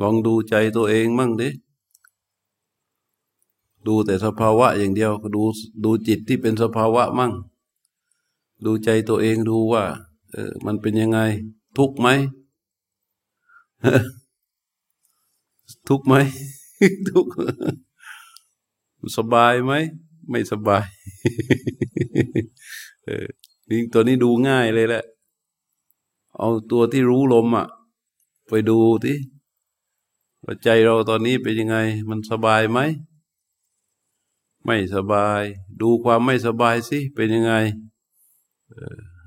ลองดูใจตัวเองมั่งดิดูแต่สภาวะอย่างเดียวดูดูจิตที่เป็นสภาวะมั่ง ดูใจตัวเองดูว่า เออ มันเป็นยังไง ทุกไหมทุกไหมทุกสบายไหม ไม่สบายเออนี่ตัวนี้ดูง่ายเลยแหละ เอาตัวที่รู้ลมอะ ไปดูที่ ว่าใจเราตอนนี้เป็นยังไง มันสบายไหม ไม่สบาย ดูความไม่สบายสิ เป็นยังไง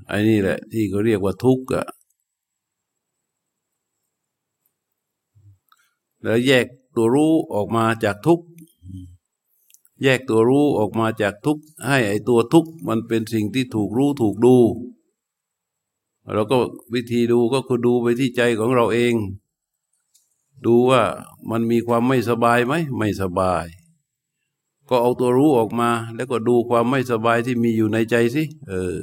ไอ้นี่แหละ ที่เขาเรียกว่าทุกข์อะแล้วแยกตัวรู้ออกมาจากทุกข์แยกตัวรู้ออกมาจากทุกข์ให้ไอตัวทุกข์มันเป็นสิ่งที่ถูกรู้ถูกดู เราก็วิธีดูก็คือดูไปที่ใจของเราเอง ดูว่ามันมีความไม่สบายไหมไม่สบาย ก็เอาตัวรู้ออกมา แล้วก็ดูความไม่สบายที่มีอยู่ในใจสิเออ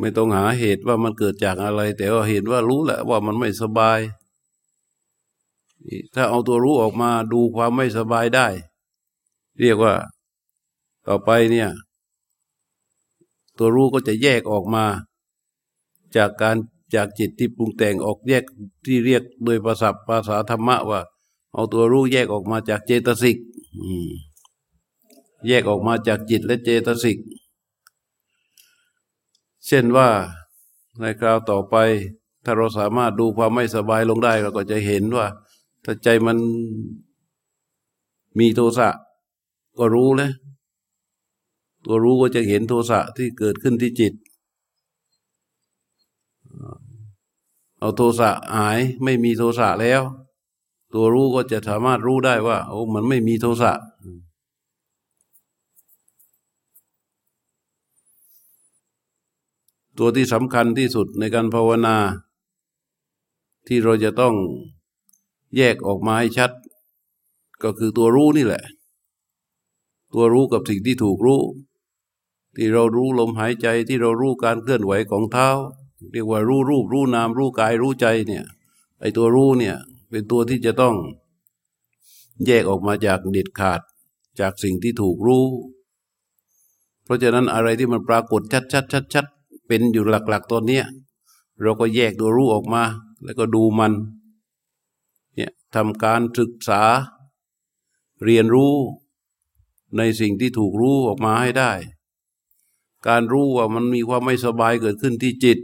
ไม่ต้องหาเหตุว่ามันเกิดจากอะไร แต่ว่าเห็นว่ารู้แหละว่ามันไม่สบาย ถ้าเอาตัวรู้ออกมาดูความไม่สบายได้ เรียกว่า ต่อไปเนี่ย ตัวรู้ก็จะแยกออกมา จากการจากจิตที่ปรุงแต่งออกแยกที่เรียกโดยภาษาภาษาธรรมะว่า เอาตัวรู้แยกออกมาจากเจตสิกแยกออกมาจากจิตและเจตสิก เช่นว่าในคราวต่อไป ถ้าเราสามารถดูความไม่สบายลงได้เราก็จะเห็นว่า ถ้าใจมันมีโทสะก็รู้เลย ตัวรู้ก็จะเห็นโทสะที่เกิดขึ้นที่จิต เอาโทสะหายไม่มีโทสะแล้ว ตัวรู้ก็จะสามารถรู้ได้ว่า โอ้มันไม่มีโทสะตัวที่สำคัญที่สุดในการภาวนา ที่เราจะต้องแยกออกมาให้ชัด ก็คือตัวรู้นี่แหละ ตัวรู้กับสิ่งที่ถูกรู้ ที่เรารู้ลมหายใจที่เรารู้การเคลื่อนไหวของเท้า เรียกว่ารู้รูปรู้นามรู้กายรู้ใจเนี่ยไอตัวรู้เนี่ย เป็นตัวที่จะต้อง แยกออกมาจากเด็ดขาดจากสิ่งที่ถูกรู้ เพราะฉะนั้นอะไรที่มันปรากฏชัดชัดชัดชัดเป็นอยู่หลัก ๆตัวเนี้ยเราก็แยกตัวรู้ออกมา แล้วก็ดูมันเนี่ยทำการศึกษา เรียนรู้ในสิ่งที่ถูกรู้ออกมาให้ได้ การรู้ว่ามันมีความไม่สบายเกิดขึ้นที่จิต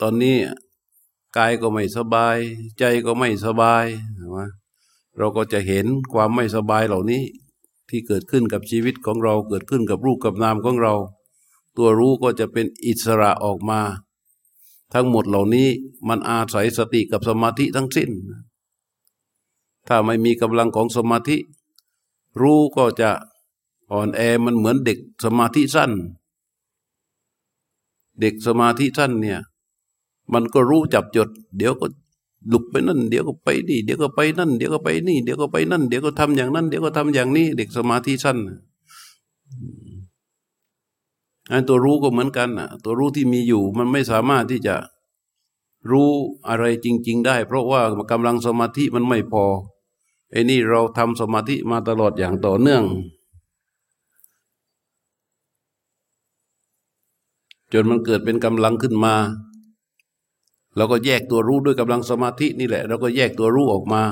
ตอนนี้กายก็ไม่สบาย ใจก็ไม่สบายเราก็จะเห็นความไม่สบายเหล่านี้ ที่เกิดขึ้นกับชีวิตของเราเกิดขึ้นกับรูปกับนามของเรา ตัวรู้ก็จะเป็นอิสระออกมา ทั้งหมดเหล่านี้มันอาศัยสติกับสมาธิทั้งสิ้น ถ้าไม่มีกำลังของสมาธิ รู้ก็จะอ่อนแอมันเหมือนเด็กสมาธิสั้น เด็กสมาธิสั้นเนี่ย มันก็รู้จับจด เดี๋ยวก็หลุกไปนั่น เดี๋ยวก็ไปนี่เดี๋ยวก็ไปนั่น เดี๋ยวก็ไปนี่ เดี๋ยวก็ไปนั่น เดี๋ยวก็ทำอย่างนั้น เดี๋ยวก็ทำอย่างนี้ เด็กสมาธิสั้นอันตัวรู้ก็เหมือนกันนะตัวรู้ที่มีอยู่ มันไม่สามารถที่จะรู้อะไรจริง ๆ ได้ เพราะว่ากำลังสมาธิมันไม่พอไอ้นี่เราทำสมาธิมาตลอดอย่างต่อเนื่อง จนมันเกิดเป็นกำลังขึ้นมาเราก็แยกตัวรู้ด้วยกำลังสมาธินี่แหละเราก็แยกตัวรู้ออกมา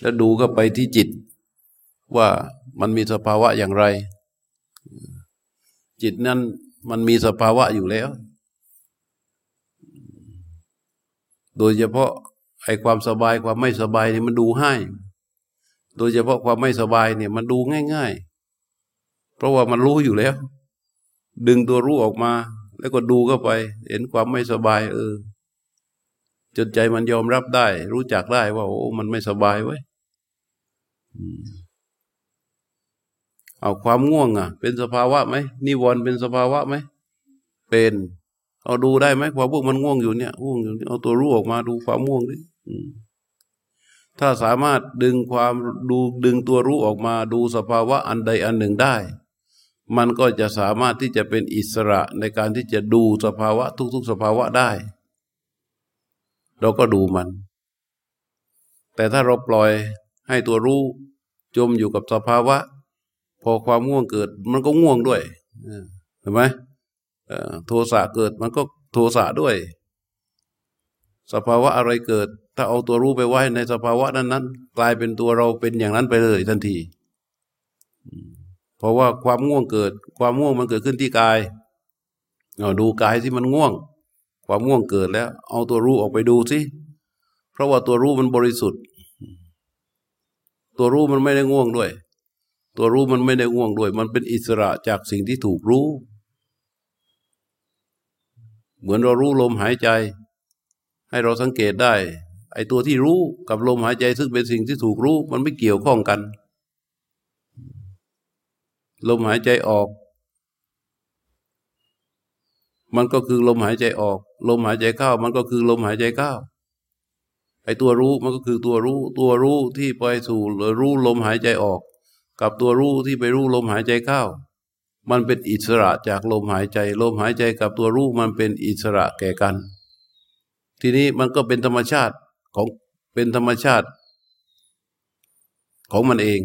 แล้วดูก็ไปที่จิต ว่ามันมีสภาวะอย่างไร จิตนั้นมันมีสภาวะอยู่แล้ว โดยเฉพาะไอ้ความสบายความไม่สบายนี่มันดูให้โดยเฉพาะความไม่สบายเนี่ยมันดูง่าย ๆ เพราะว่ามันรู้อยู่แล้ว ดึงตัวรู้ออกมา แล้วก็ดูเข้าไป เห็นความไม่สบาย เออ จนใจมันยอมรับได้ รู้จักได้ว่าโอ้มันไม่สบายไว้เอาความง่วงอะ เป็นสภาวะไหมนิวรณ์เป็นสภาวะไหมเป็นเอาดูได้ไหมความพวกมันง่วงอยู่เนี่ยง่วงอยู่เอาตัวรู้ออกมาดูความง่วงดิถ้าสามารถดึงความดูดึงตัวรู้ออกมา ดูสภาวะอันใดอันหนึ่งได้ มันก็จะสามารถที่จะเป็นอิสระในการที่จะดูสภาวะทุกๆ สภาวะได้ เราก็ดูมัน แต่ถ้าเราปล่อยให้ตัวรู้จมอยู่กับสภาวะ พอความง่วงเกิด มันก็ง่วงด้วยเห็นไหมโทสะเกิดมันก็โทสะด้วย สภาวะอะไรเกิด ถ้าเอาตัวรู้ไปไว้ในสภาวะนั้นนั้นกลายเป็นตัวเราเป็นอย่างนั้นไปเลยทันที เพราะว่าความง่วงเกิด ความง่วงมันเกิดขึ้นที่กายเราดูกายที่มันง่วง ความง่วงเกิดแล้ว เอาตัวรู้ออกไปดูสิเพราะว่าตัวรู้มันบริสุทธิ์ ตัวรู้มันไม่ได้ง่วงด้วย ตัวรู้มันไม่ได้ง่วงด้วย มันเป็นอิสระจากสิ่งที่ถูกรู้ เหมือนเรารู้ลมหายใจ ให้เราสังเกตได้ ไอ้ตัวที่รู้กับลมหายใจซึ่งเป็นสิ่งที่ถูกรู้ มันไม่เกี่ยวข้องกัน ลมหายใจออก มันก็คือลมหายใจออก ลมหายใจเข้า มันก็คือลมหายใจเข้าไอตัวรู้มันก็คือตัวรู้ ตัวรู้ที่ไปสู่รู้ลมหายใจออก กับตัวรู้ที่ไปรู้ลมหายใจเข้า มันเป็นอิสระจากลมหายใจ ลมหายใจกับตัวรู้มันเป็นอิสระแก่กัน ทีนี้มันก็เป็นธรรมชาติของเป็นธรรมชาติ ของมันเอง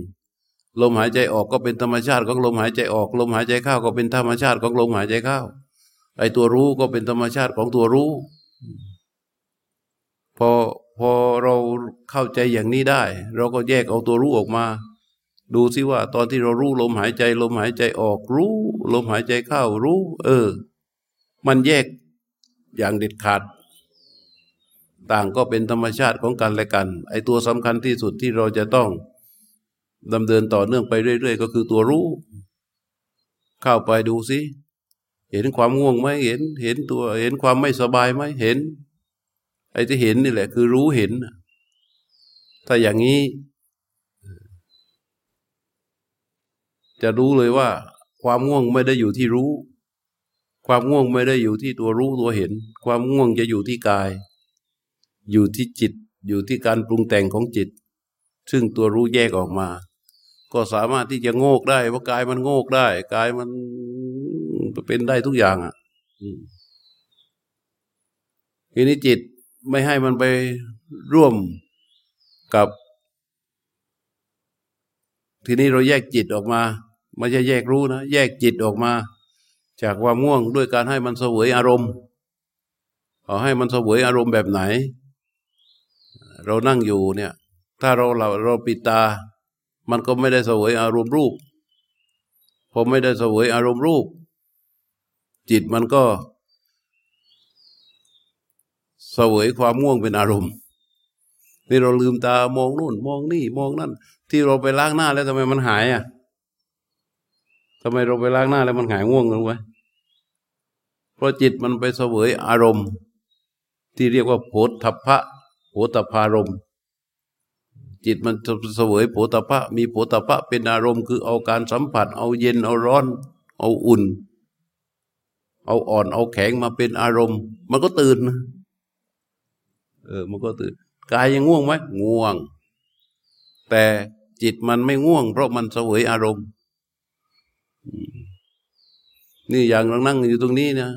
ลมหายใจออกก็เป็นธรรมชาติของลมหายใจออก ลมหายใจเข้าก็เป็นธรรมชาติของลมหายใจเข้าไอตัวรู้ก็เป็นธรรมชาติของตัวรู้ พอพอเราเข้าใจอย่างนี้ได้ เราก็แยกเอาตัวรู้ออกมา ดูซิว่า ตอนที่เรารู้ลมหายใจ ลมหายใจออกรู้ ลมหายใจเข้ารู้ เออ มันแยกอย่างเด็ดขาด ต่างก็เป็นธรรมชาติของกันและกัน ไอตัวสำคัญที่สุดที่เราจะต้อง ดำเนินต่อเนื่องไปเรื่อยๆ ก็คือตัวรู้ เข้าไปดูสิเห็นความง่วงไหมเห็น เห็นตัวเห็นความไม่สบายไหมเห็น ไอ้ที่เห็นนี่แหละ คือรู้เห็นถ้าอย่างนี้ จะรู้เลยว่า ความง่วงไม่ได้อยู่ที่รู้ ความง่วงไม่ได้อยู่ที่ตัวรู้ตัวเห็น ความง่วงจะอยู่ที่กาย อยู่ที่จิต อยู่ที่การปรุงแต่งของจิต ซึ่งตัวรู้แยกออกมา ก็สามารถที่จะโงกได้เพราะกายมันโงกได้กายมันเป็นได้ทุกอย่างอะทีนี้จิตไม่ให้มันไปร่วมกับ ทีนี้เราแยกจิตออกมาไม่ใช่แยกรู้นะแยกจิตออกมา จากความง่วงด้วยการให้มันเสวยอารมณ์เอาให้มันเสวยอารมณ์แบบไหน เรานั่งอยู่เนี่ย ถ้าเราเราเราปิดตา มันก็ไม่ได้เสวยอารมณ์รูป พอไม่ได้เสวยอารมณ์รูป จิตมันก็เสวยความง่วงเป็นอารมณ์ นี่เราลืมตามองนู่น มองนี่มองนั่น ที่เราไปล้างหน้าแล้วทำไมมันหายอะทำไมเราไปล้างหน้าแล้วมันหายง่วงกันไว้เพราะจิตมันไปเสวยอารมณ์ ที่เรียกว่าโผฏฐัพพะโผฏฐพารมณ์ จิตมันเสวยโผตพะ มีโผตพะเป็นอารมณ์คือเอาการสัมผัส เอาเย็นเอาร้อน เอาอุ่น เอาอ่อนเอาแข็งมาเป็นอารมณ์ มันก็ตื่นเออ มันก็ตื่นกายยังง่วงไหมง่วง แต่จิตมันไม่ง่วง เพราะมันเสวยอารมณ์ นี่อย่างเรานั่งอยู่ตรงนี้นะ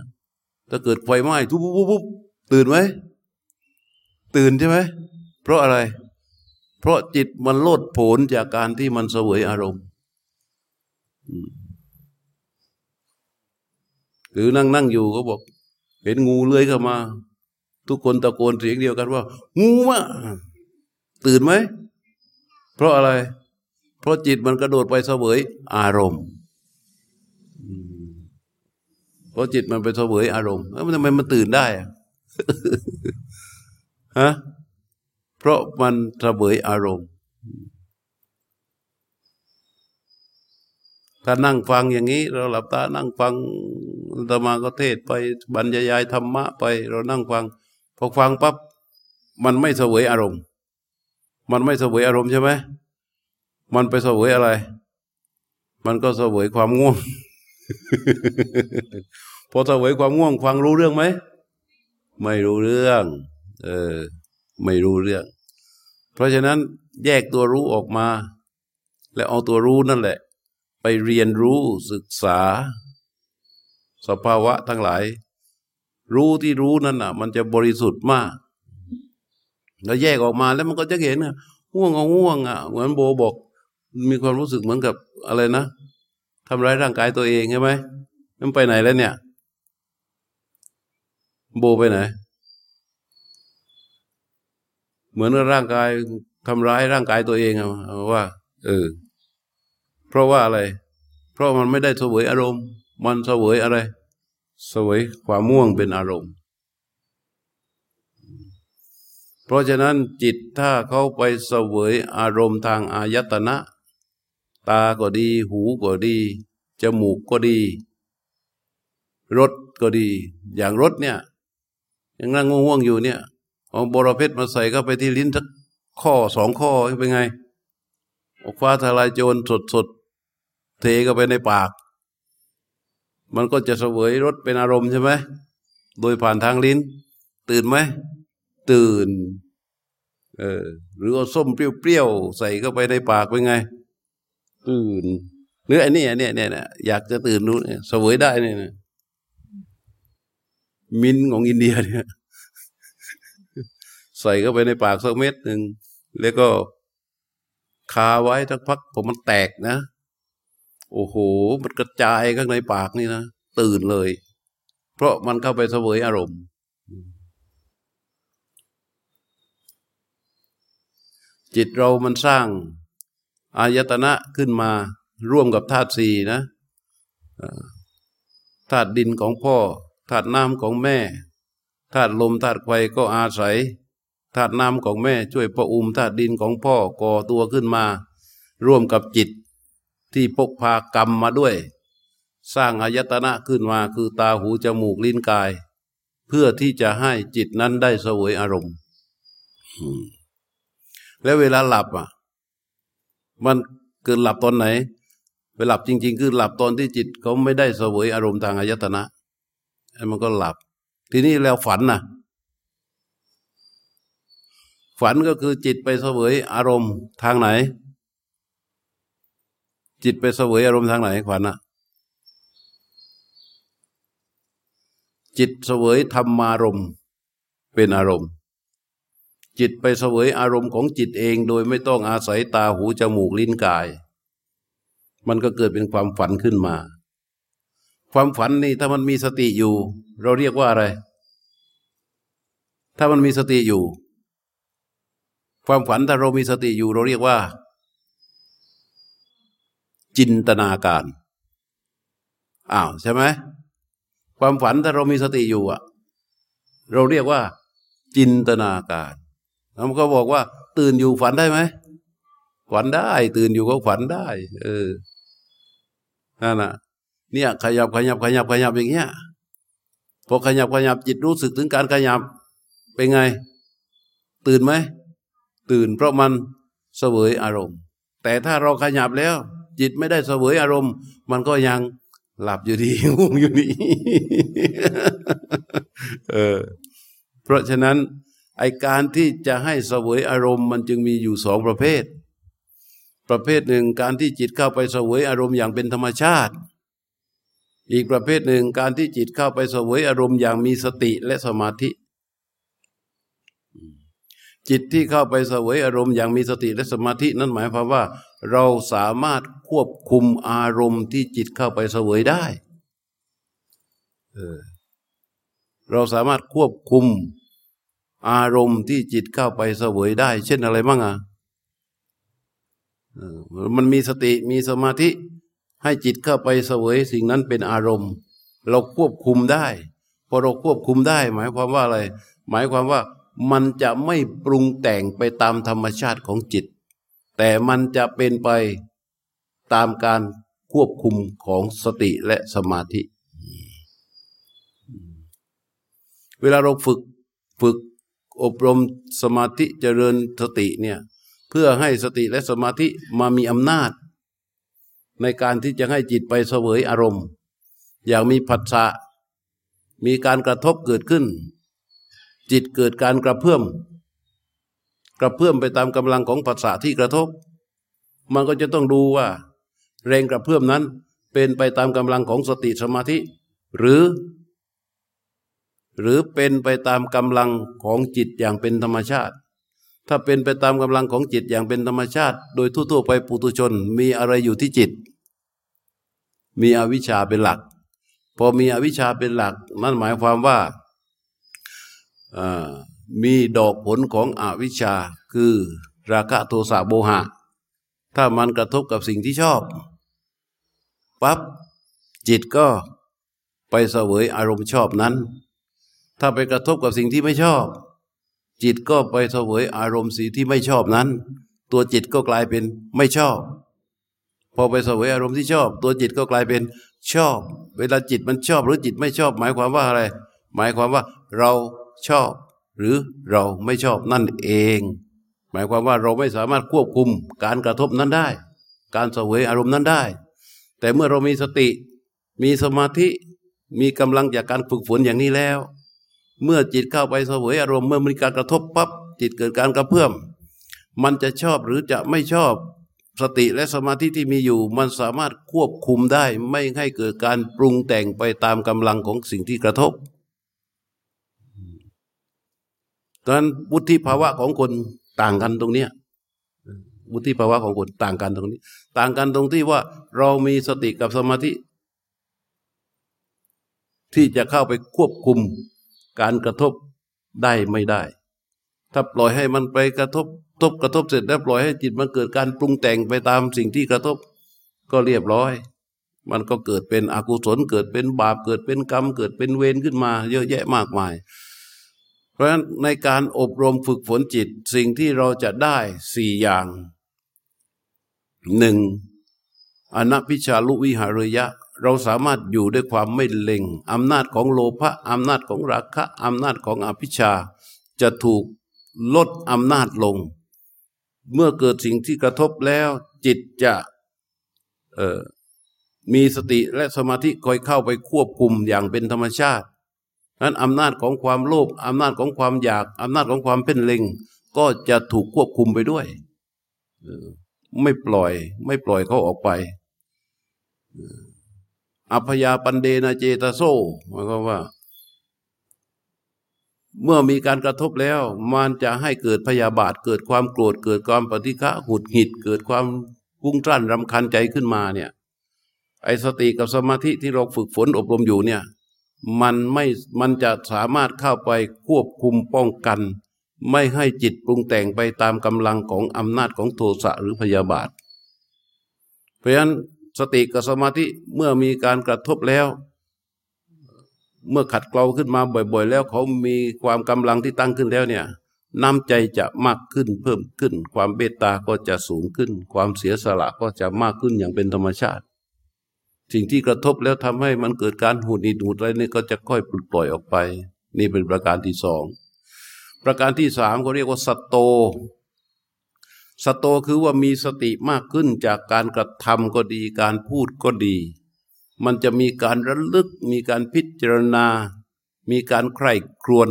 ถ้าเกิดไฟไหม้ทุบปุ๊บปุ๊บตื่นไหมตื่นใช่ไหมเพราะอะไร เพราะจิตมันโลดโผนจากการที่มันเสวยอารมณ์หรือนั่งนั่งอยู่ก็บอก เห็นงูเลื้อยเข้ามา ทุกคนตะโกนเสียงเดียวกันว่า งูมาตื่นไหม เพราะอะไร เพราะจิตมันกระโดดไปเสวยอารมณ์เพราะจิตมันไปเสวยอารมณ์แล้วทำไมมันตื่นได้อะฮะ เพราะมันระเบยอารมณ์ ถ้านั่งฟังอย่างนี้ เราหลับตานั่งฟังธรรมาก็เทศไปบรรยายธรรมะไปเรานั่งฟัง พอฟังปั๊บมันไม่เสวยอารมณ์ มันไม่เสวยอารมณ์ใช่ไหมมันไปเสวยอะไร มันก็เสวยความง่วง พอเสวยความง่วง ฟังรู้เรื่องไหม ไม่รู้เรื่อง เออ ไม่รู้เรื่อง เพราะฉะนั้นแยกตัวรู้ออกมา แล้วเอาตัวรู้นั่นแหละ ไปเรียนรู้ศึกษา สภาวะทั้งหลาย รู้ที่รู้นั่นอะ มันจะบริสุทธิ์มาก แล้วแยกออกมาแล้วมันก็จะเห็นอะง่วงเอาง่วงอะเหมือนโบบอก มีความรู้สึกเหมือนกับอะไรนะทำร้ายร่างกายตัวเองใช่ไหมมันไปไหนแล้วเนี่ย โบไปไหน เหมือนร่างกายทำร้ายร่างกายตัวเองอะว่า เออ เพราะว่าอะไร เพราะมันไม่ได้เสวยอารมณ์ มันเสวยอะไร เสวยความม่วงเป็นอารมณ์ เพราะฉะนั้นจิตถ้าเขาไปเสวยอารมณ์ทางอายตนะ ตาก็ดี หูก็ดี จมูกก็ดีรถก็ดี อย่างรถเนี่ย ยังนั่งง่วงๆอยู่เนี่ย เอาบรเพชรมาใส่เข้าไปที่ลิ้นสักข้อสองข้อเป็นไงออกฟ้าทลายโจรสดสดเทเข้าไปในปาก มันก็จะเสวยรสเป็นอารมณ์ใช่ไหมโดยผ่านทางลิ้น ตื่นไหม ตื่นเออหรือเอาส้มเปรี้ยวๆใส่เข้าไปในปากเป็นไง ตื่นหรืออันนี้อันนี้เนี่ยอยากจะตื่นรู้เสวยได้เนี่ยมินของอินเดียเนี่ย ใส่เข้าไปในปากสักเม็ดหนึ่งแล้วก็คาไว้สักพักผมมันแตกนะ โอ้โห มันกระจายข้างในปากนี่นะตื่นเลย เพราะมันเข้าไปเสวยอารมณ์ จิตเรามันสร้าง อายตนะขึ้นมาร่วมกับธาตุสี่นะธาตุดินของพ่อธาตุน้ำของแม่ธาตุลมธาตุไฟก็อาศัย ธาตุน้ำของแม่ช่วยประอุมธาตุดินของพ่อก่อตัวขึ้นมา ร่วมกับจิตที่พกพากรรมมาด้วย สร้างอายตนะขึ้นมาคือตาหูจมูกลิ้นกาย เพื่อที่จะให้จิตนั้นได้สวยอารมณ์ แล้วเวลาหลับอะ มันเกิดหลับตอนไหน เวลาหลับจริง ๆ คือหลับตอนที่จิตเขาไม่ได้สวยอารมณ์ทางอายตนะมันก็หลับ ทีนี้แล้วฝันนะ ฝันก็คือจิตไปเสวยอารมณ์ทางไหน จิตไปเสวยอารมณ์ทางไหนฝันอะจิตเสวยธรรมารมณ์เป็นอารมณ์ จิตไปเสวยอารมณ์ของจิตเองโดยไม่ต้องอาศัยตาหูจมูกลิ้นกาย มันก็เกิดเป็นความฝันขึ้นมา ความฝันนี่ถ้ามันมีสติอยู่ เราเรียกว่าอะไร ถ้ามันมีสติอยู่ ความฝันถ้าเรามีสติอยู่เราเรียกว่า จินตนาการอ้าวใช่ไหมความฝันถ้าเรามีสติอยู่อะเราเรียกว่า จินตนาการแล้วมันก็บอกว่า ตื่นอยู่ฝันได้ไหมฝันได้ ตื่นอยู่ก็ฝันได้ เออนั่นน่ะ เนี่ย ขยับขยับขยับขยับอย่างเงี้ยพอขยับขยับจิตรู้สึกถึงการขยับเป็นไง ตื่นไหม ตื่นเพราะมันเสวยอารมณ์ แต่ถ้าเราขยับแล้ว จิตไม่ได้เสวยอารมณ์ มันก็ยังหลับอยู่ดีง่วงอยู่ดีเออเพราะฉะนั้นไอการที่จะให้เสวยอารมณ์มันจึงมีอยู่สองประเภท ประเภทหนึ่งการที่จิตเข้าไปเสวยอารมณ์อย่างเป็นธรรมชาติ อีกประเภทหนึ่งการที่จิตเข้าไปเสวยอารมณ์อย่างมีสติและสมาธิ จิตที่เข้าไปเสวยอารมณ์อย่างมีสติและสมาธินั่นหมายความว่า เราสามารถควบคุมอารมณ์ที่จิตเข้าไปเสวยได้เราสามารถควบคุมอารมณ์ที่จิตเข้าไปเสวยได้ เช่นอะไรบ้างอะมันมีสติมีสมาธิให้จิตเข้าไปเสวยสิ่งนั้นเป็นอารมณ์ เราควบคุมได้ พอเราควบคุมได้ หมายความว่าอะไร หมายความว่า มันจะไม่ปรุงแต่งไปตามธรรมชาติของจิต แต่มันจะเป็นไปตามการควบคุมของสติและสมาธิ เวลาเราฝึกฝึกอบรมสมาธิเจริญสติเนี่ยเพื่อให้สติและสมาธิมามีอำนาจ ในการที่จะให้จิตไปเสวยอารมณ์ อย่างมีผัสสะมีการกระทบเกิดขึ้น จิตเกิดการกระเพื่อม กระเพื่อมไปตามกำลังของภาษาที่กระทบ มันก็จะต้องดูว่า แรงกระเพื่อมนั้นเป็นไปตามกำลังของสติสมาธิ หรือ หรือเป็นไปตามกำลังของจิตอย่างเป็นธรรมชาติ ถ้าเป็นไปตามกำลังของจิตอย่างเป็นธรรมชาติ โดยทั่วๆไปปุถุชนมีอะไรอยู่ที่จิต มีอวิชชาเป็นหลัก พอมีอวิชชาเป็นหลักนั่นหมายความว่า มีดอกผลของอวิชชาคือราคะโทสะโมหะ ถ้ามันกระทบกับสิ่งที่ชอบปั๊บจิตก็ไปเสวยอารมณ์ชอบนั้น ถ้าไปกระทบกับสิ่งที่ไม่ชอบ จิตก็ไปเสวยอารมณ์สีที่ไม่ชอบนั้น ตัวจิตก็กลายเป็นไม่ชอบ พอไปเสวยอารมณ์ที่ชอบ ตัวจิตก็กลายเป็นชอบ เวลาจิตมันชอบหรือจิตไม่ชอบ หมายความว่าอะไร หมายความว่าเรา ชอบ หรือเราไม่ชอบนั่นเอง หมายความว่าเราไม่สามารถควบคุมการกระทบนั้นได้ การเสวยอารมณ์นั้นได้ แต่เมื่อเรามีสติ มีสมาธิมีกำลังจากการฝึกฝนอย่างนี้แล้ว เมื่อจิตเข้าไปเสวยอารมณ์เมื่อมีการกระทบปั๊บจิตเกิดการกระเพื่อม มันจะชอบหรือจะไม่ชอบสติและสมาธิที่มีอยู่ มันสามารถควบคุมได้ไม่ให้เกิดการปรุงแต่งไปตามกำลังของสิ่งที่กระทบ ดังนั้นวุฒิภาวะของคนต่างกันตรงเนี้ยวุฒิภาวะของคนต่างกันตรงนี้ ต่างกันตรงที่ว่าเรามีสติกับสมาธิ ที่จะเข้าไปควบคุมการกระทบได้ไม่ได้ ถ้าปล่อยให้มันไปกระทบทบกระทบเสร็จแล้วปล่อยให้จิตมันเกิดการปรุงแต่งไปตามสิ่งที่กระทบ ก็เรียบร้อย มันก็เกิดเป็นอกุศลเกิดเป็นบาปเกิดเป็นกรรม เกิดเป็นเวรขึ้นมา เยอะแยะมากมาย เพราะฉะนั้นในการอบรมฝึกฝนจิตสิ่งที่เราจะได้สี่อย่างหนึ่งอนัพิชาลุวิหารยะ เราสามารถอยู่ด้วยความไม่เล็งอำนาจของโลภะอำนาจของราคะอำนาจของอภิชา จะถูกลดอำนาจลง เมื่อเกิดสิ่งที่กระทบแล้วจิตจะมีสติและสมาธิคอยเข้าไปควบคุมอย่างเป็นธรรมชาติ นั้นอำนาจของความโลภอำนาจของความอยากอำนาจของความเพ่นเล็ง ก็จะถูกควบคุมไปด้วยไม่ปล่อย ไม่ปล่อยเขาออกไปอัพยาปันเดนาเจตโซหมายความว่า เมื่อมีการกระทบแล้ว มันจะให้เกิดพยาบาท เกิดความโกรธ เกิดความปฏิฆะหุดหิด เกิดความกุ้งตรั่นรำคันใจขึ้นมาเนี่ย ไอสติกับสมาธิที่เราฝึกฝนอบรมอยู่เนี่ย มันไม่มันจะสามารถเข้าไปควบคุมป้องกัน ไม่ให้จิตปรุงแต่งไปตามกำลังของอำนาจของโทสะหรือพยาบาท เพราะฉะนั้นสติกับสมาธิเมื่อมีการกระทบแล้ว เมื่อขัดเกลาขึ้นมาบ่อยๆ แล้วเขามีความกำลังที่ตั้งขึ้นแล้วเนี่ยน้ำใจจะมากขึ้นเพิ่มขึ้น ความเบตตาก็จะสูงขึ้น ความเสียสละก็จะมากขึ้นอย่างเป็นธรรมชาติ สิ่งที่กระทบแล้วทำให้มันเกิดการหูดหิดหูดอะไรนี่ก็จะค่อยปลดปล่อยออกไป นี่เป็นประการที่สองประการที่สามเขาเรียกว่าสตโตสตโตคือว่ามีสติมากขึ้นจากการกระทำก็ดี การพูดก็ดี มันจะมีการระลึก มีการพิจารณา มีการใคร่ครวญ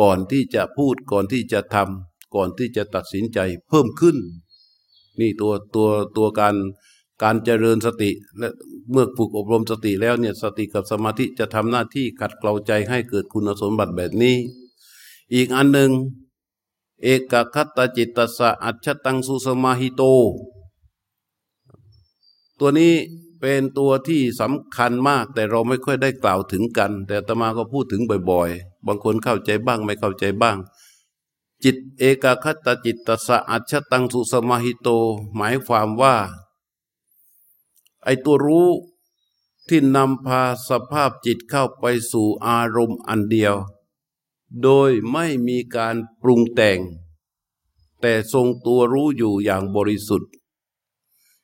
ก่อนที่จะพูดก่อนที่จะทำก่อนที่จะตัดสินใจเพิ่มขึ้น นี่ตัวตัวตัวการการเจริญสติและเมื่อฝึกอบรมสติแล้วเนี่ยสติกับสมาธิจะทำหน้าที่ขัดเกลาใจให้เกิดคุณสมบัติแบบนี้ อีกอันหนึ่ง เอกคัตตจิตตสะอัจฉตังสุสมาหิโต ตัวนี้เป็นตัวที่สำคัญมาก แต่เราไม่ค่อยได้กล่าวถึงกัน แต่ตมาก็พูดถึงบ่อย ๆ บางคนเข้าใจบ้างไม่เข้าใจบ้าง จิตเอกคัตจิตตสะอัจฉตังสุสมาหิโต หมายความว่า ไอตัวรู้ที่นำพาสภาพจิตเข้าไปสู่อารมณ์อันเดียว โดยไม่มีการปรุงแต่ง แต่ทรงตัวรู้อยู่อย่างบริสุทธิ์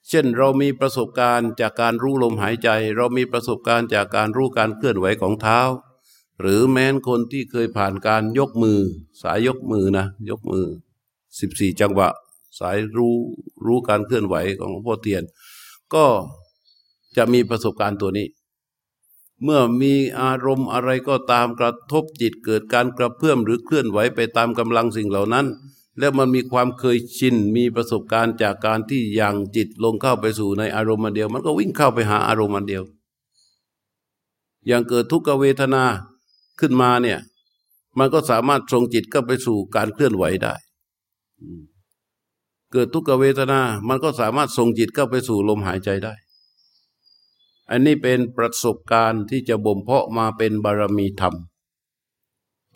เช่นเรามีประสบการณ์จากการรู้ลมหายใจ เรามีประสบการณ์จากการรู้การเคลื่อนไหวของเท้า หรือแม้นคนที่เคยผ่านการยกมือ สายยกมือนะ ยกมือสิบสี่จังหวะ สายรู้รู้การเคลื่อนไหวของหลวงพ่อเทียน ก็จะมีประสบการณ์ตัวนี้ เมื่อมีอารมณ์อะไรก็ตามกระทบจิตเกิดการกระเพื่อมหรือเคลื่อนไหวไปตามกำลังสิ่งเหล่านั้น แล้วมันมีความเคยชินมีประสบการณ์จากการที่ยังจิตลงเข้าไปสู่ในอารมณ์เดียว มันก็วิ่งเข้าไปหาอารมณ์เดียว อย่างเกิดทุกขเวทนา ขึ้นมาเนี่ย มันก็สามารถทรงจิตก็ไปสู่การเคลื่อนไหวได้ เกิดทุกขเวทนา มันก็สามารถทรงจิตก็ไปสู่ลมหายใจได้ อันนี้เป็นประสบการณ์ที่จะบ่มเพาะมาเป็นบารมีธรรม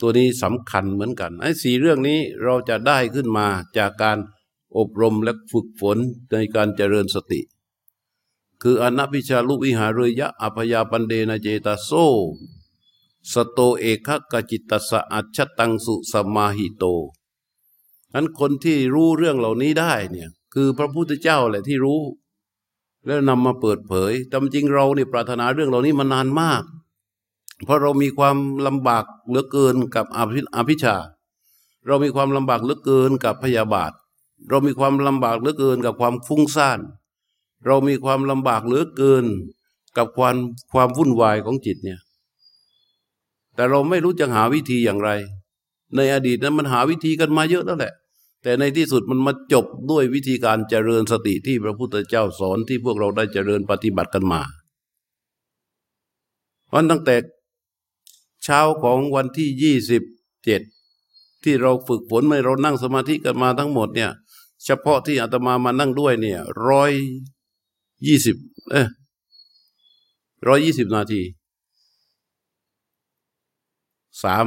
ตัวนี้สำคัญเหมือนกันไอ้สี่เรื่องนี้เราจะได้ขึ้นมาจากการอบรมและฝึกฝนในการเจริญสติ คืออนัพิชาลุวิหารยะอภยาปันเดนเจตาโซ สโตเอกกจิตตสะอัจฉตังสุสมาหิโตนั้นคนที่รู้เรื่องเหล่านี้ได้เนี่ยคือพระพุทธเจ้าแหละที่รู้ แล้วนำมาเปิดเผยแต่จริงเราเนี่ยปรารถนาเรื่องเหล่านี้มานานมาก เพราะเรามีความลำบากเหลือเกินกับอภิชา เรามีความลำบากเหลือเกินกับพยาบาท เรามีความลำบากเหลือเกินกับความฟุ้งซ่าน เรามีความลำบากเหลือเกิน กับความความวุ่นวายของจิตเนี่ย แต่เราไม่รู้จะหาวิธีอย่างไร ในอดีตนั้นมันหาวิธีกันมาเยอะแล้วแหละ แต่ในที่สุดมันมาจบด้วยวิธีการเจริญสติที่พระพุทธเจ้าสอนที่พวกเราได้เจริญปฏิบัติกันมาวันตั้งแต่เช้าของวันที่ยี่สิบเจ็ดที่เราฝึกฝนไม่เรานั่งสมาธิกันมาทั้งหมดเนี่ย เฉพาะที่อาตมามานั่งด้วยเนี่ยร้อยยี่สิบเอ้ร้อยยี่สิบนาที สาม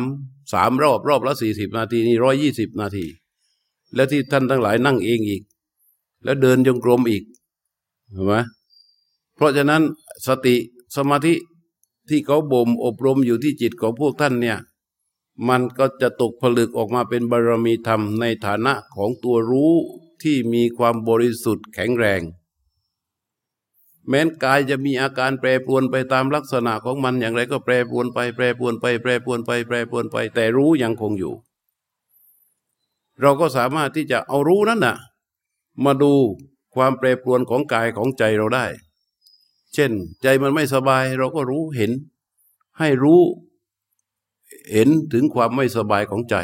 สามรอบรอบละสี่สิบนาทีนี่ร้อยยี่สิบนาที แล้วที่ท่านทั้งหลายนั่งเองอีก แล้วเดินจงกรมอีกเห็นไหมเพราะฉะนั้นสติสมาธิที่เขาบ่มอบรมอยู่ที่จิตของพวกท่านเนี่ย มันก็จะตกผลึกออกมาเป็นบารมีธรรมในฐานะของตัวรู้ที่มีความบริสุทธิ์แข็งแรง แม้นกายจะมีอาการแปรปรวนไปตามลักษณะของมันอย่างไรก็แปรปรวนไปแปรปรวนไปแปรปรวนไปแปรปรวนไป แต่รู้ยังคงอยู่ เราก็สามารถที่จะเอารู้นั้นน่ะ มาดูความแปรปรวนของกายของใจเราได้ เช่น ใจมันไม่สบายเราก็รู้เห็น ให้รู้ เห็นถึงความไม่สบายของใจ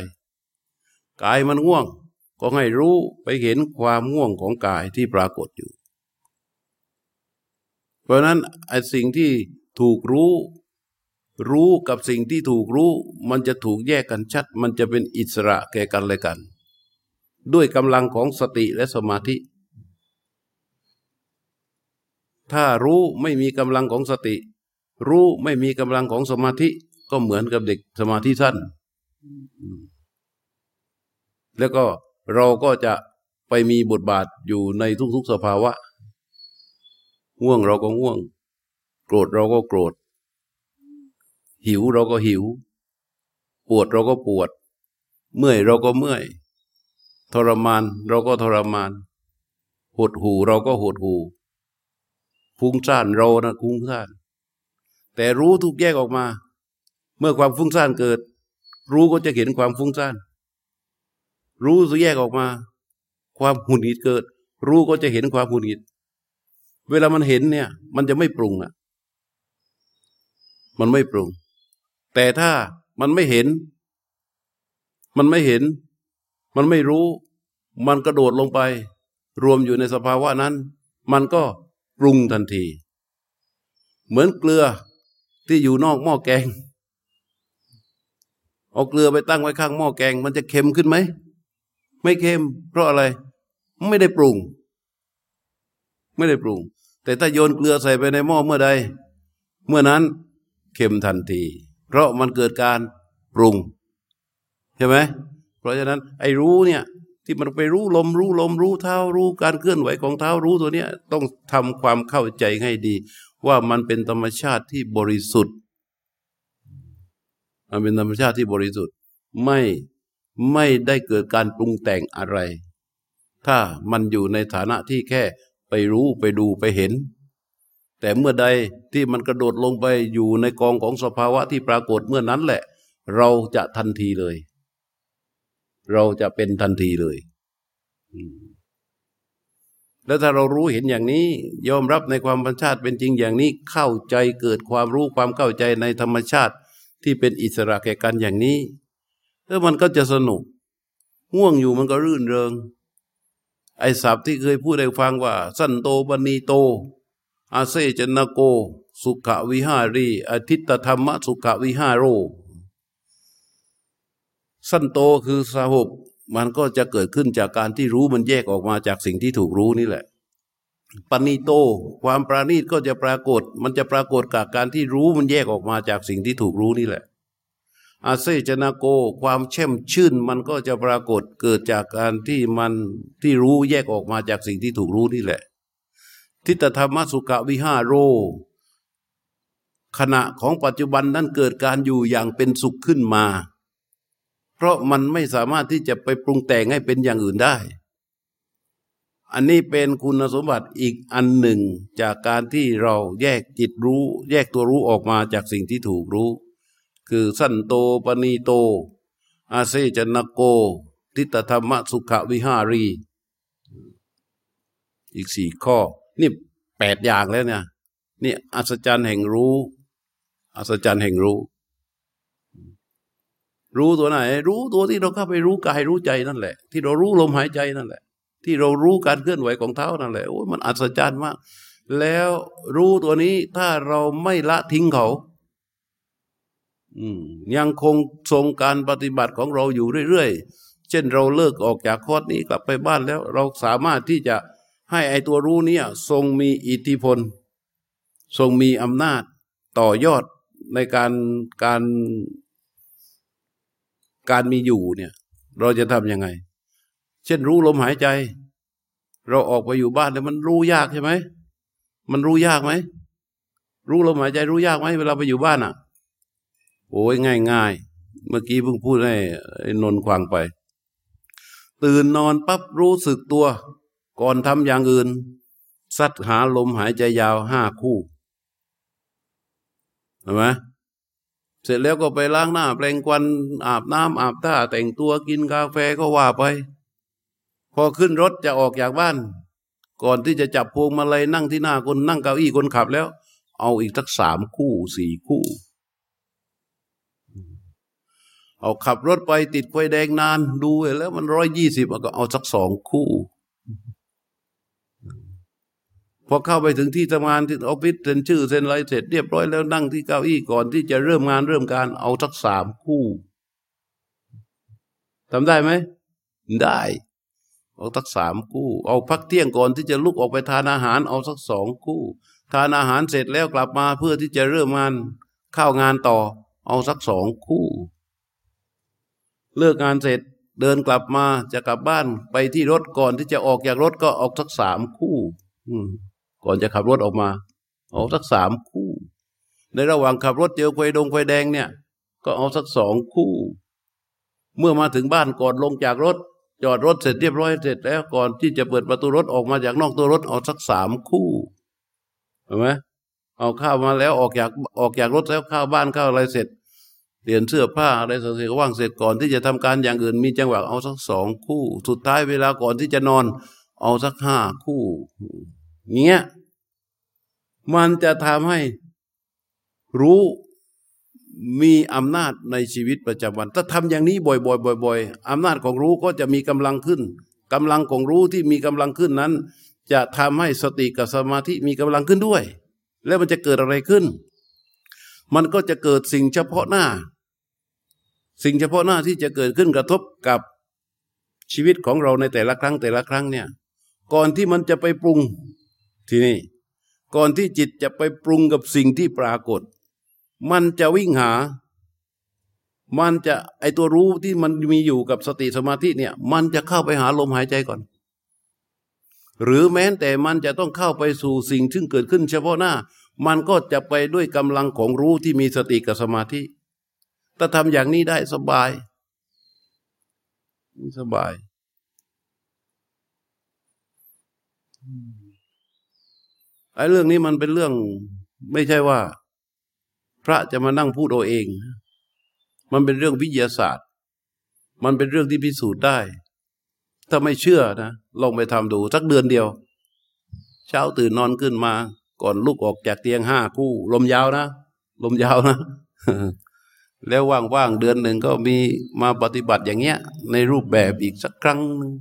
กายมันง่วง ก็ให้รู้ไปเห็นความง่วงของกายที่ปรากฏอยู่ ราะนั้นไอ้สิ่งที่ถูกรู้ รู้กับสิ่งที่ถูกรู้ มันจะถูกแยกกันชัด มันจะเป็นอิสระแก่กันเลยกัน ด้วยกำลังของสติและสมาธิ ถ้ารู้ไม่มีกำลังของสติ รู้ไม่มีกำลังของสมาธิ ก็เหมือนกับเด็กสมาธิสั้น แล้วก็เราก็จะไปมีบทบาทอยู่ในทุกๆสภาวะ ง่วงเราก็ง่วง โกรธเราก็โกรธ หิวเราก็หิว ปวดเราก็ปวด เมื่อยเราก็เมื่อย ทรมานเราก็ทรมาน หดหูเราก็หดหูฟุ้งซ่านเรานะฟุ้งซ่าน แต่รู้ทุกแยกออกมา เมื่อความฟุ้งซ่านเกิด รู้ก็จะเห็นความฟุ้งซ่าน รู้ทุกแยกออกมา ความหุนหิดเกิด รู้ก็จะเห็นความหุนหิด เวลามันเห็นเนี่ย มันจะไม่ปรุงอะ มันไม่ปรุง แต่ถ้ามันไม่เห็น มันไม่เห็น มันไม่รู้ มันกระโดดลงไป รวมอยู่ในสภาวะนั้น มันก็ปรุงทันที เหมือนเกลือที่อยู่นอกหม้อแกง เอาเกลือไปตั้งไว้ข้างหม้อแกง มันจะเค็มขึ้นไหม ไม่เค็ม เพราะอะไร ไม่ได้ปรุง ไม่ได้ปรุง แต่ถ้าโยนเกลือใส่ไปในหม้อเมื่อใด เมื่อนั้นเค็มทันที เพราะมันเกิดการปรุงใช่ไหมเพราะฉะนั้นไอ้รู้เนี่ยที่มันไปรู้ลมรู้ลมรู้เท้ารู้การเคลื่อนไหวของเท้ารู้ตัวเนี้ยต้องทำความเข้าใจให้ดี ว่ามันเป็นธรรมชาติที่บริสุทธิ์ มันเป็นธรรมชาติที่บริสุทธิ์ไม่ไม่ได้เกิดการปรุงแต่งอะไร ถ้ามันอยู่ในฐานะที่แค่ ไปรู้ไปดูไปเห็น แต่เมื่อใดที่มันกระโดดลงไปอยู่ในกองของสภาวะที่ปรากฏเมื่อนั้นแหละ เราจะทันทีเลย เราจะเป็นทันทีเลย แล้วถ้าเรารู้เห็นอย่างนี้ ยอมรับในความธรรมชาติเป็นจริงอย่างนี้ เข้าใจเกิดความรู้ความเข้าใจในธรรมชาติที่เป็นอิสระแก่กันอย่างนี้เออมันก็จะสนุกง่วงอยู่มันก็รื่นเริง ไอ้ศัพท์ที่เคยพูดให้ฟังว่า สันโตปณีโต อาเซจนโก สุขวิหารีอทิตธรรมสุขวิหารโร สั้นโตคือสาหบมันก็จะเกิดขึ้นจากการที่รู้มันแยกออกมาจากสิ่งที่ถูกรู้นี่แหละปณิโต ความปราณีตก็จะปรากฏ มันจะปรากฏกับการที่รู้มันแยกออกมาจากสิ่งที่ถูกรู้นี่แหละ อาเซจนาโกความเช่มชื่นมันก็จะปรากฏเกิดจากการที่มันที่รู้แยกออกมาจากสิ่งที่ถูกรู้นี่แหละ ทิฏฐธรรมสุขวิหารโร ขณะของปัจจุบันนั้นเกิดการอยู่อย่างเป็นสุขขึ้นมา เพราะมันไม่สามารถที่จะไปปรุงแต่งให้เป็นอย่างอื่นได้ อันนี้เป็นคุณสมบัติอีกอันหนึ่งจากการที่เราแยกจิตรู้ แยกตัวรู้ออกมาจากสิ่งที่ถูกรู้ คือสั้นโตปณีโต อาเซจนโก ทิฏฐธรรมสุขวิหารี อีกสี่ข้อ นี่แปดอย่างแล้วเนี่ย นี่อัศจรรย์แห่งรู้ อัศจรรย์แห่งรู้ รู้ตัวไหน รู้ตัวที่เราเข้าไปรู้กายรู้ใจนั่นแหละ ที่เรารู้ลมหายใจนั่นแหละ ที่เรารู้การเคลื่อนไหวของเท้านั่นแหละโอ้มันอัศจรรย์มาก แล้วรู้ตัวนี้ถ้าเราไม่ละทิ้งเขา ยังคงทรงการปฏิบัติของเราอยู่เรื่อยๆ เช่นเราเลิกออกจากคอร์สนี้กลับไปบ้านแล้ว เราสามารถที่จะให้ไอตัวรู้นี้ทรงมีอิทธิพล ทรงมีอำนาจต่อยอดในการการการมีอยู่เนี่ยเราจะทำยังไง เช่นรู้ลมหายใจ เราออกไปอยู่บ้านแล้วมันรู้ยากใช่ไหม มันรู้ยากไหม รู้ลมหายใจรู้ยากไหมเวลาไปอยู่บ้านอะ โอ้ยง่ายง่ายเมื่อกี้เพิ่งพูดให้นนควางไป ตื่นนอนปั๊บรู้สึกตัว ก่อนทำอย่างอื่น สัดหาลมหายใจยาวห้าคู่เห็นไหมเสร็จแล้วก็ไปล้างหน้า แปลงควันอาบน้ำอาบท่าแต่งตัวกินกาแฟก็ว่าไป พอขึ้นรถจะออกจากบ้าน ก่อนที่จะจับพวงมาลัยนั่งที่หน้าคนนั่งเก้าอี้คนขับแล้ว เอาอีกทักสามคู่สี่คู่ เอาขับรถไปติดไฟแดงนานดูแล้วมันร้อยยี่สิบก็เอาสักสองคู่ พอเข้าไปถึงที่ทำงานที่ออฟฟิศเซ็นชื่อเซ็นอะไรเสร็จเรียบร้อยแล้วนั่งที่เก้าอี้ก่อนที่จะเริ่มงานเริ่มการเอาสักสามคู่ทำได้ไหมได้เอาสักสามคู่ เอาพักเที่ยงก่อนที่จะลุกออกไปทานอาหารเอาสักสองคู่ ทานอาหารเสร็จแล้วกลับมาเพื่อที่จะเริ่มงานเข้างานต่อ เอาสักสองคู่ เลิกงานเสร็จเดินกลับมาจะกลับบ้านไปที่รถก่อนที่จะออกจากรถก็ออกสักสามคู่ก่อนจะขับรถออกมาเอาสักสามคู่ ในระหว่างขับรถเจอไฟดงไฟแดงเนี่ย ก็เอาสักสองคู่ เมื่อมาถึงบ้านก่อนลงจากรถ จอดรถเสร็จเรียบร้อยเสร็จแล้วก่อนที่จะเปิดประตูรถออกมาจากนอกตัวรถเอาสักสามคู่เห็นไหมเอาข้าวมาแล้วออกจากออกจากรถแล้วข้าวบ้านข้าวอะไรเสร็จ เปลี่ยนเสื้อผ้าอะไรเสร็จว่างเสร็จก่อนที่จะทำการอย่างอื่น มีจังหวะเอาสักสองคู่ สุดท้ายเวลาก่อนที่จะนอน เอาสักห้าคู่เงี้ยมันจะทำให้รู้มีอำนาจในชีวิตประจำวัน ถ้าทำอย่างนี้บ่อยๆบ่อยๆอำนาจของรู้ก็จะมีกำลังขึ้นกำลังของรู้ที่มีกำลังขึ้นนั้น จะทำให้สติกับสมาธิมีกำลังขึ้นด้วย แล้วมันจะเกิดอะไรขึ้น มันก็จะเกิดสิ่งเฉพาะหน้า สิ่งเฉพาะหน้าที่จะเกิดขึ้นกระทบกับชีวิตของเราในแต่ละครั้งแต่ละครั้งเนี่ย ก่อนที่มันจะไปปรุงทีนี่ ก่อนที่จิตจะไปปรุงกับสิ่งที่ปรากฏ มันจะวิ่งหา มันจะไอตัวรู้ที่มันมีอยู่กับสติสมาธิเนี่ย มันจะเข้าไปหาลมหายใจก่อน หรือแม้แต่มันจะต้องเข้าไปสู่สิ่งที่เกิดขึ้นเฉพาะหน้า มันก็จะไปด้วยกำลังของรู้ที่มีสติกับสมาธิ ถ้าทำอย่างนี้ได้สบาย สบาย ไอ้เรื่องนี้มันเป็นเรื่องไม่ใช่ว่า พระจะมานั่งพูดเอาเอง มันเป็นเรื่องวิทยาศาสตร์ มันเป็นเรื่องที่พิสูจน์ได้ ถ้าไม่เชื่อนะ ลองไปทำดูสักเดือนเดียว เช้าตื่นนอนขึ้นมา ก่อนลุกออกจากเตียงห้าคู่ ลมยาวนะ ลมยาวนะ แล้วว่างๆเดือนหนึ่งก็มีมาปฏิบัติอย่างเงี้ย ในรูปแบบอีกสักครั้งหนึ่ง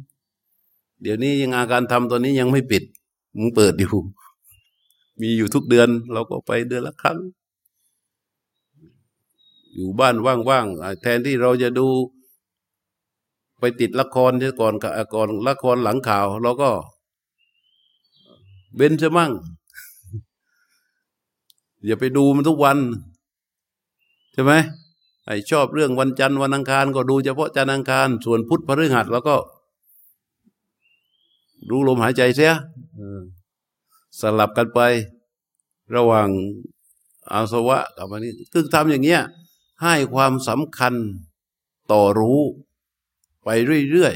เดี๋ยวนี้ยังอาการทำตัวนี้ยังไม่ปิดมึงเปิดอยู่ มีอยู่ทุกเดือน เราก็ไปเดือนละครั้ง อยู่บ้านว่างๆแทนที่เราจะดูไปติดละครก่อนก่อนละครหลังข่าว เราก็เบนจะมั่ง อย่าไปดูมันทุกวันใช่ไหมไอชอบเรื่องวันจันทร์วันอังคาร ก็ดูเฉพาะจันทร์อังคาร ส่วนพุธพฤหัสแล้วก็ รู้ลมหายใจเสียสลับกันไป ระหว่างอาสวะกับอันนี้คือทำอย่างเงี้ยให้ความสำคัญต่อรู้ไปเรื่อย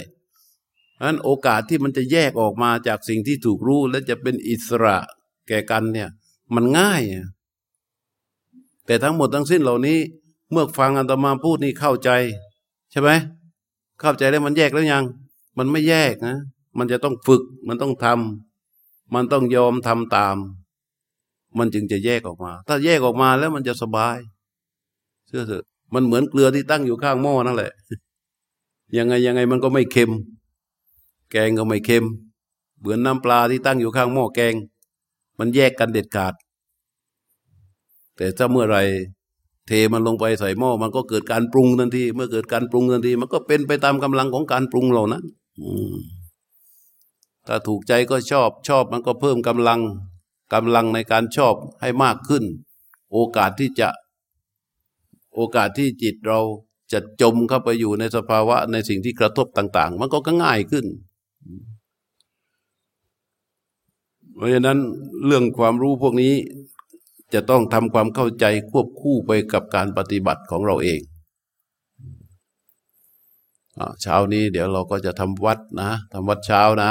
ๆนั้นโอกาสที่มันจะแยกออกมาจากสิ่งที่ถูกรู้ และจะเป็นอิสระแก่กันเนี่ย มันง่าย แต่ทั้งหมดทั้งสิ้นเหล่านี้ เมื่อฟังอันตมาพูดนี่เข้าใจ ใช่ไหมเข้าใจแล้วมันแยกแล้วยัง มันไม่แยกนะ มันจะต้องฝึกมันต้องทำมันต้องยอมทำตาม มันจึงจะแยกออกมา ถ้าแยกออกมาแล้วมันจะสบายเชื่อเถอะมันเหมือนเกลือที่ตั้งอยู่ข้างหม้อนั่นแหละยังไงยังไงมันก็ไม่เค็ม แกงก็ไม่เค็มเหมือนน้ำปลาที่ตั้งอยู่ข้างหม้อแกง มันแยกกันเด็ดขาด แต่ถ้าเมื่อไรเทมันลงไปใส่หม้อมันก็เกิดการปรุงทันที เมื่อเกิดการปรุงทันที มันก็เป็นไปตามกำลังของการปรุงเหล่านั้นถ้าถูกใจก็ชอบชอบมันก็เพิ่มกำลังกำลังในการชอบให้มากขึ้น โอกาสที่จะ โอกาสที่จิตเราจะจมเข้าไปอยู่ในสภาวะในสิ่งที่กระทบต่าง ๆ มันก็ง่ายขึ้น เพราะฉะนั้นเรื่องความรู้พวกนี้ จะต้องทำความเข้าใจควบคู่ไปกับการปฏิบัติของเราเองเช้านี้เดี๋ยวเราก็จะทำวัดนะทำวัดเช้านะ